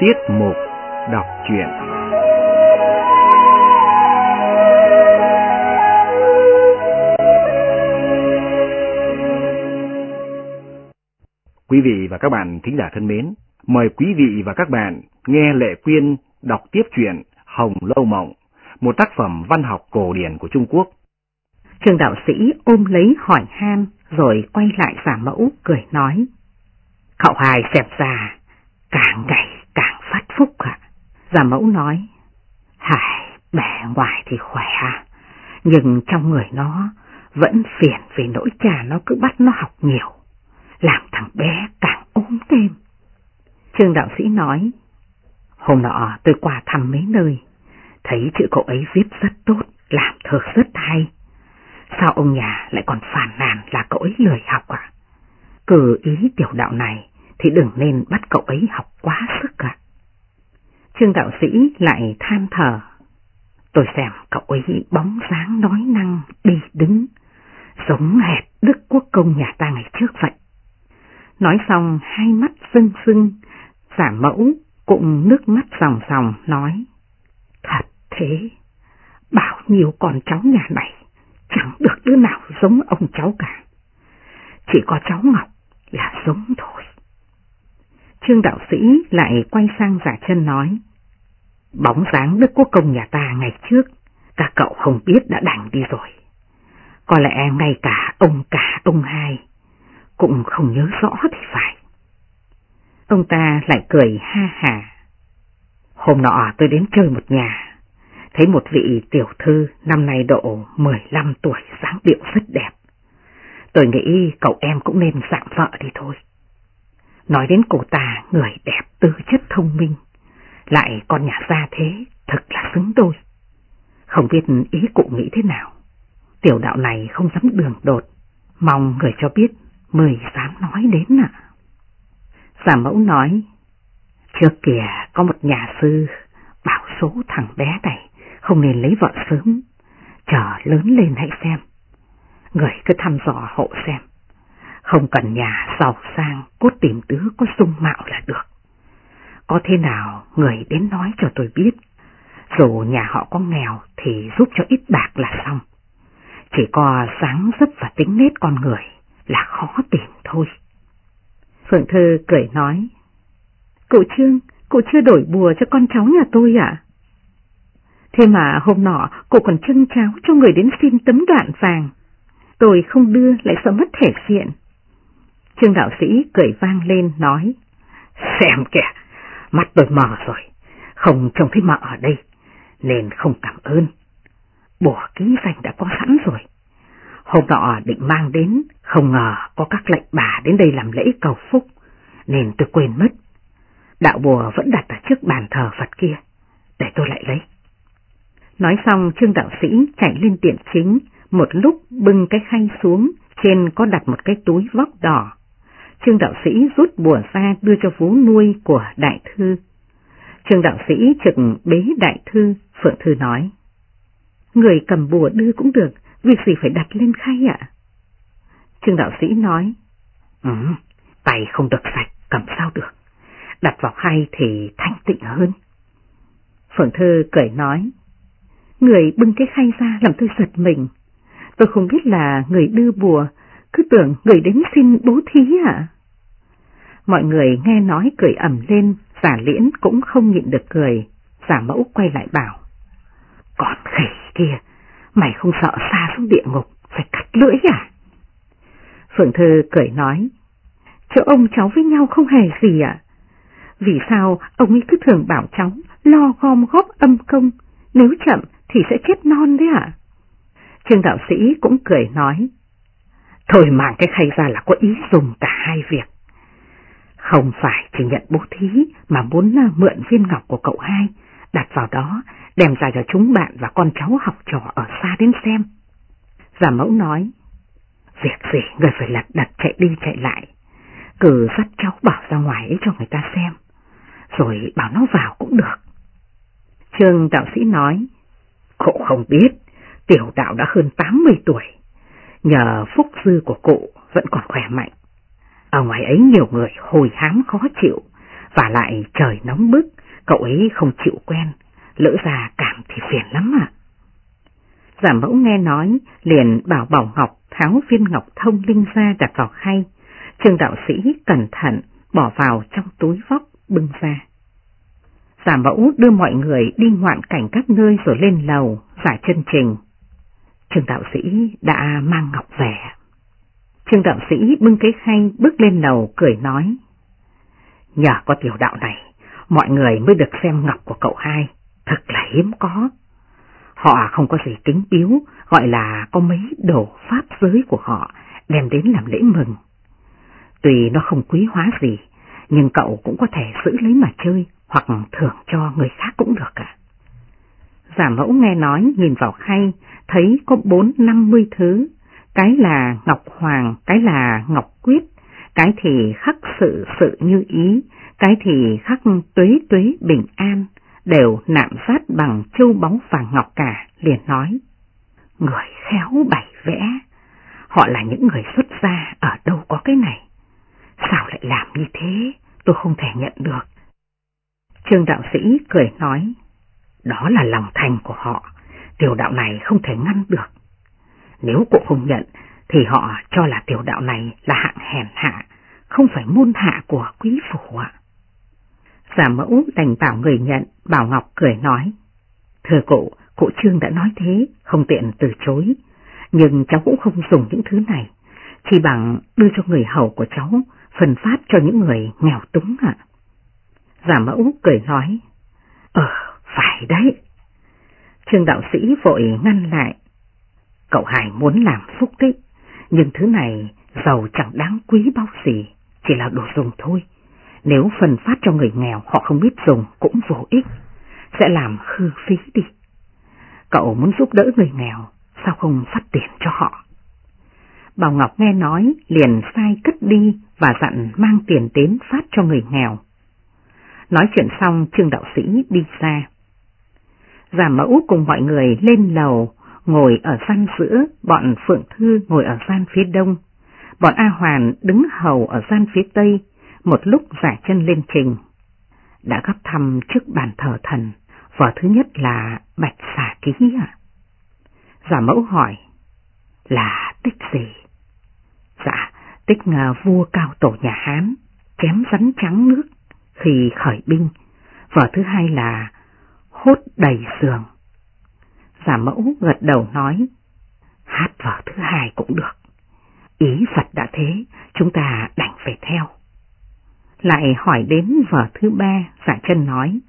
Tiết mục đọc truyện Quý vị và các bạn thính giả thân mến, mời quý vị và các bạn nghe Lệ Quyên đọc tiếp truyện Hồng Lâu Mộng, một tác phẩm văn học cổ điển của Trung Quốc. Trường đạo sĩ ôm lấy hỏi han rồi quay lại giả mẫu cười nói. Cậu hài xẹp già, càng ngày phát phúc ạ. Giả mẫu nói, Hải, bẻ ngoài thì khỏe à, nhưng trong người nó vẫn phiền vì nỗi cha nó cứ bắt nó học nhiều, làm thằng bé càng ốm thêm. Trương đạo sĩ nói, hôm nọ tôi qua thăm mấy nơi, thấy chữ cậu ấy viết rất tốt, làm thơ rất hay. Sao ông nhà lại còn phản nàn là cậu ấy lười học à? Cử ý tiểu đạo này thì đừng nên bắt cậu ấy học quá sức ạ. Trương đạo sĩ lại than thở. Tôi xem cậu ấy bóng dáng nói năng, đi đứng, giống hệt Đức Quốc Công nhà ta ngày trước vậy. Nói xong hai mắt sưng sưng giả mẫu cũng nước mắt ròng ròng nói. Thật thế, bao nhiêu con cháu nhà này, chẳng được đứa nào giống ông cháu cả. Chỉ có cháu Ngọc là giống thôi. Trương đạo sĩ lại quay sang giả chân nói. Bóng dáng Đức Quốc Công nhà ta ngày trước, các cậu không biết đã đành đi rồi. Có lẽ ngay cả ông cả ông hai cũng không nhớ rõ thì phải. Ông ta lại cười ha hà. Hôm nọ tôi đến chơi một nhà, thấy một vị tiểu thư năm nay độ 15 tuổi dáng điệu rất đẹp. Tôi nghĩ cậu em cũng nên dạng vợ đi thôi. Nói đến cô ta, người đẹp tư chất thông minh, lại con nhà ra thế, thật là xứng đôi. Không biết ý cụ nghĩ thế nào. Tiểu đạo này không dám đường đột, mong người cho biết mời dám nói đến ạ. À. Giả mẫu nói, trước kìa có một nhà sư bảo số thằng bé này không nên lấy vợ sớm, chờ lớn lên hãy xem. Người cứ thăm dò hộ xem. Không cần nhà giàu sang, cốt tìm đứa có sung mạo là được. Có thế nào người đến nói cho tôi biết, dù nhà họ có nghèo thì giúp cho ít bạc là xong. Chỉ có sáng dấp và tính nết con người là khó tìm thôi. Phượng Thư cười nói, Cụ Trương, cụ chưa đổi bùa cho con cháu nhà tôi à? Thế mà hôm nọ cụ còn trưng cháo cho người đến xin tấm đoạn vàng. Tôi không đưa lại sợ mất thể diện. Trương đạo sĩ cười vang lên nói, xem kìa, mắt tôi mở rồi, không trông thấy mợ ở đây, nên không cảm ơn. Bùa ký danh đã có sẵn rồi. Hôm nọ định mang đến, không ngờ có các lệnh bà đến đây làm lễ cầu phúc, nên tôi quên mất. Đạo bùa vẫn đặt ở trước bàn thờ Phật kia, để tôi lại lấy. Nói xong Trương đạo sĩ chạy lên tiệm chính, một lúc bưng cái khay xuống, trên có đặt một cái túi vóc đỏ. Trương đạo sĩ rút bùa ra đưa cho vú nuôi của đại thư. Trương đạo sĩ trực bế đại thư, Phượng Thư nói. Người cầm bùa đưa cũng được, việc gì phải đặt lên khay ạ? Trương đạo sĩ nói. Ừ, tay không được sạch, cầm sao được. Đặt vào khay thì thanh tịnh hơn. Phượng Thư cười nói. Người bưng cái khay ra làm tôi giật mình. Tôi không biết là người đưa bùa, cứ tưởng người đến xin bố thí à? Mọi người nghe nói cười ẩm lên, giả liễn cũng không nhịn được cười, giả mẫu quay lại bảo. Còn khỉ kia, mày không sợ xa xuống địa ngục, phải cắt lưỡi à? Phượng Thư cười nói, chỗ ông cháu với nhau không hề gì ạ. Vì sao ông ấy cứ thường bảo cháu lo gom góp âm công, nếu chậm thì sẽ chết non đấy ạ? Trương đạo sĩ cũng cười nói, thôi mang cái khay ra là có ý dùng cả hai việc. Không phải chỉ nhận bố thí mà muốn à, mượn viên ngọc của cậu hai, đặt vào đó, đem ra cho chúng bạn và con cháu học trò ở xa đến xem. Giả mẫu nói, việc gì người phải lật đật chạy đi chạy lại, cứ dắt cháu bảo ra ngoài ấy cho người ta xem, rồi bảo nó vào cũng được. Trương đạo sĩ nói, cậu không biết, tiểu đạo đã hơn 80 tuổi, nhờ phúc dư của cụ vẫn còn khỏe mạnh. Ở ngoài ấy nhiều người hồi hám khó chịu, Và lại trời nóng bức, cậu ấy không chịu quen, lỡ ra cảm thì phiền lắm ạ. Giả mẫu nghe nói, liền bảo Bảo Ngọc tháo viên ngọc thông linh ra đặt vào khay. Trương đạo sĩ cẩn thận bỏ vào trong túi vóc bưng ra. Giả mẫu đưa mọi người đi ngoạn cảnh các nơi rồi lên lầu, giải chân trình. Trương đạo sĩ đã mang ngọc về. Trương đạo sĩ bưng cái khay bước lên lầu cười nói. Nhờ có tiểu đạo này, mọi người mới được xem ngọc của cậu hai, thật là hiếm có. Họ không có gì kính biếu, gọi là có mấy đồ pháp giới của họ đem đến làm lễ mừng. Tuy nó không quý hóa gì, nhưng cậu cũng có thể giữ lấy mà chơi hoặc thưởng cho người khác cũng được cả. Giả mẫu nghe nói nhìn vào khay, thấy có bốn năm mươi thứ, cái là ngọc hoàng, cái là ngọc quyết, cái thì khắc sự sự như ý, cái thì khắc tuế tuế bình an, đều nạm sát bằng châu báu vàng ngọc cả, liền nói. Người khéo bày vẽ, họ là những người xuất gia, ở đâu có cái này. Sao lại làm như thế, tôi không thể nhận được. Trương đạo sĩ cười nói, đó là lòng thành của họ, tiểu đạo này không thể ngăn được. Nếu cụ không nhận, thì họ cho là tiểu đạo này là hạng hèn hạ, không phải môn hạ của quý phủ ạ. Giả mẫu đành bảo người nhận, Bảo Ngọc cười nói. Thưa cụ, cụ Trương đã nói thế, không tiện từ chối, nhưng cháu cũng không dùng những thứ này, chỉ bằng đưa cho người hầu của cháu, phần phát cho những người nghèo túng ạ. Giả mẫu cười nói, Ờ, phải đấy. Trương đạo sĩ vội ngăn lại. Cậu Hải muốn làm phúc đấy, nhưng thứ này giàu chẳng đáng quý bao gì, chỉ là đồ dùng thôi. Nếu phần phát cho người nghèo họ không biết dùng cũng vô ích, sẽ làm hư phí đi. Cậu muốn giúp đỡ người nghèo, sao không phát tiền cho họ? Bảo Ngọc nghe nói liền sai cất đi và dặn mang tiền đến phát cho người nghèo. Nói chuyện xong Trương Đạo Sĩ đi ra. Giả mẫu cùng mọi người lên lầu, ngồi ở gian giữa, bọn Phượng Thư ngồi ở gian phía đông, bọn A Hoàn đứng hầu ở gian phía tây, một lúc giả chân lên trình. Đã gấp thăm trước bàn thờ thần, vở thứ nhất là Bạch Xà Ký à? Giả mẫu hỏi, là tích gì? Dạ, tích vua cao tổ nhà Hán, chém rắn trắng nước khi khởi binh. Vở thứ hai là hốt đầy giường. Giả mẫu gật đầu nói, hát vở thứ hai cũng được. Ý Phật đã thế, chúng ta đành phải theo. Lại hỏi đến vở thứ ba, giả chân nói,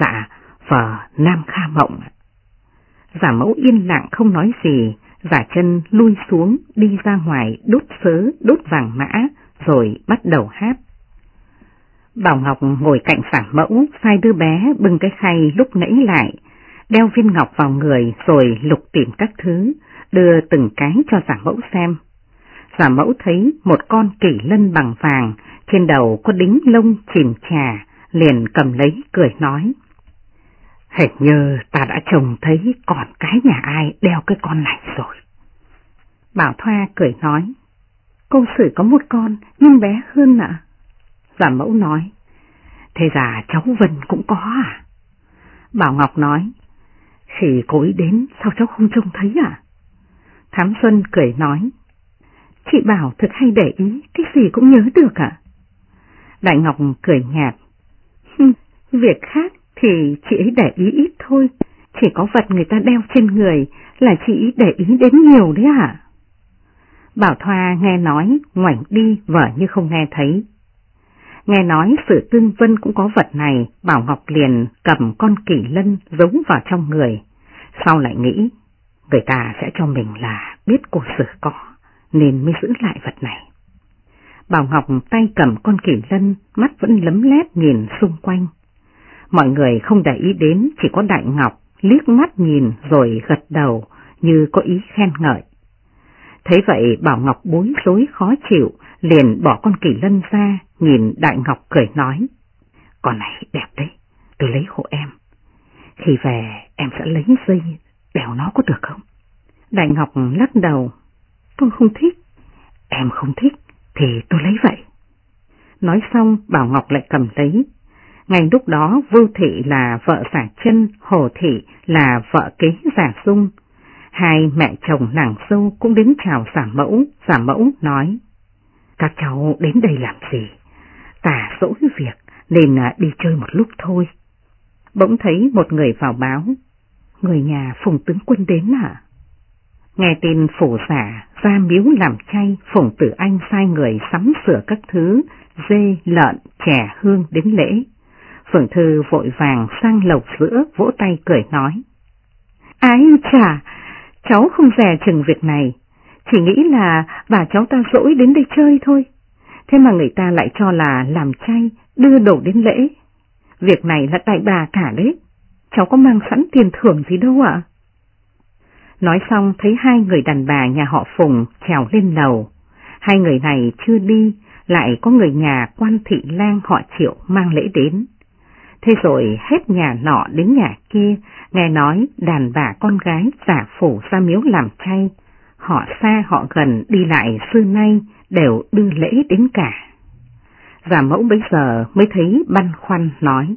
dạ, vở Nam Kha Mộng. Giả mẫu yên lặng không nói gì, giả chân lui xuống đi ra ngoài đốt sớ, đốt vàng mã, rồi bắt đầu hát. Bảo Ngọc ngồi cạnh phản mẫu, sai đứa bé bưng cái khay lúc nãy lại, đeo viên ngọc vào người rồi lục tìm các thứ, đưa từng cái cho giả mẫu xem. Giả mẫu thấy một con kỷ lân bằng vàng, trên đầu có đính lông chìm trà, liền cầm lấy cười nói. Hình như ta đã trông thấy còn cái nhà ai đeo cái con này rồi. Bảo Thoa cười nói, cô sử có một con nhưng bé hơn ạ. Giả mẫu nói, thế già cháu Vân cũng có à? Bảo Ngọc nói, khi cô ấy đến sao cháu không trông thấy à? Thám Xuân cười nói, chị Bảo thực hay để ý, cái gì cũng nhớ được à? Đại Ngọc cười nhạt, việc khác thì chị ấy để ý ít thôi, chỉ có vật người ta đeo trên người là chị ấy để ý đến nhiều đấy à? Bảo Thoa nghe nói, ngoảnh đi vợ như không nghe thấy. Nghe nói sự tương vân cũng có vật này, Bảo Ngọc liền cầm con kỷ lân giấu vào trong người. Sau lại nghĩ, người ta sẽ cho mình là biết cô sử có, nên mới giữ lại vật này. Bảo Ngọc tay cầm con kỷ lân, mắt vẫn lấm lét nhìn xung quanh. Mọi người không để ý đến, chỉ có Đại Ngọc liếc mắt nhìn rồi gật đầu như có ý khen ngợi. Thế vậy Bảo Ngọc bối rối khó chịu, liền bỏ con kỳ lân ra, nhìn Đại Ngọc cười nói. Con này đẹp đấy, tôi lấy hộ em. Khi về em sẽ lấy dây, đèo nó có được không? Đại Ngọc lắc đầu. Tôi không thích. Em không thích, thì tôi lấy vậy. Nói xong Bảo Ngọc lại cầm lấy. Ngay lúc đó Vưu Thị là vợ giả chân, Hồ Thị là vợ kế giả dung. Hai mẹ chồng nàng dâu cũng đến chào giả mẫu, giả mẫu nói. Các cháu đến đây làm gì? Tả dỗi việc nên à, đi chơi một lúc thôi. Bỗng thấy một người vào báo. Người nhà Phùng Tướng Quân đến à? Nghe tin phủ giả ra miếu làm chay, Phùng Tử Anh sai người sắm sửa các thứ, dê, lợn, chè hương đến lễ. Phượng Thư vội vàng sang lầu giữa vỗ tay cười nói. Ái chà, cháu không dè chừng việc này, chỉ nghĩ là bà cháu ta dỗi đến đây chơi thôi. Thế mà người ta lại cho là làm chay, đưa đồ đến lễ. Việc này là đại bà cả đấy, cháu có mang sẵn tiền thưởng gì đâu ạ? Nói xong thấy hai người đàn bà nhà họ Phùng trèo lên lầu. Hai người này chưa đi, lại có người nhà quan thị lang họ triệu mang lễ đến. Thế rồi hết nhà nọ đến nhà kia, nghe nói đàn bà con gái giả phủ ra miếu làm chay, họ xa họ gần đi lại xưa nay đều đưa lễ đến cả. Giả mẫu bây giờ mới thấy băn khoăn nói,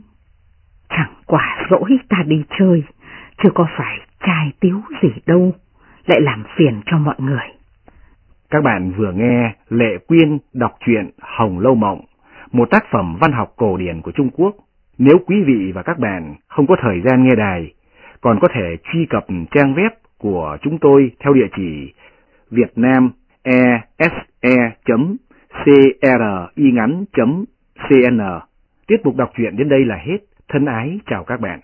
chẳng quả dỗi ta đi chơi, chứ có phải trai tiếu gì đâu, lại làm phiền cho mọi người. Các bạn vừa nghe Lệ Quyên đọc truyện Hồng Lâu Mộng, một tác phẩm văn học cổ điển của Trung Quốc. Nếu quý vị và các bạn không có thời gian nghe đài, còn có thể truy cập trang web của chúng tôi theo địa chỉ Việt Nam vietnamese.cringắn.cn. Tiết mục đọc truyện đến đây là hết. Thân ái chào các bạn.